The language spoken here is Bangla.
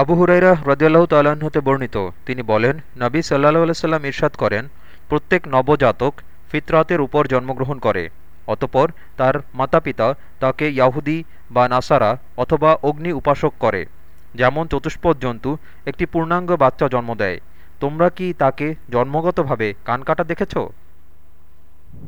আবু হুরাইরা হ্রদিয়াল্লাহ তাল্লাহ্ন হতে বর্ণিত। তিনি বলেন, নবী সাল্লাহ সাল্লাম ইরশাদ করেন, প্রত্যেক নবজাতক ফিতরাতের উপর জন্মগ্রহণ করে, অতপর তার মাতাপিতা তাকে ইয়াহুদি বা নাসারা অথবা অগ্নি উপাসক করে, যেমন চতুষ্পদ জন্তু একটি পূর্ণাঙ্গ বাচ্চা জন্ম দেয়। তোমরা কি তাকে জন্মগতভাবে কানকাটা দেখেছ?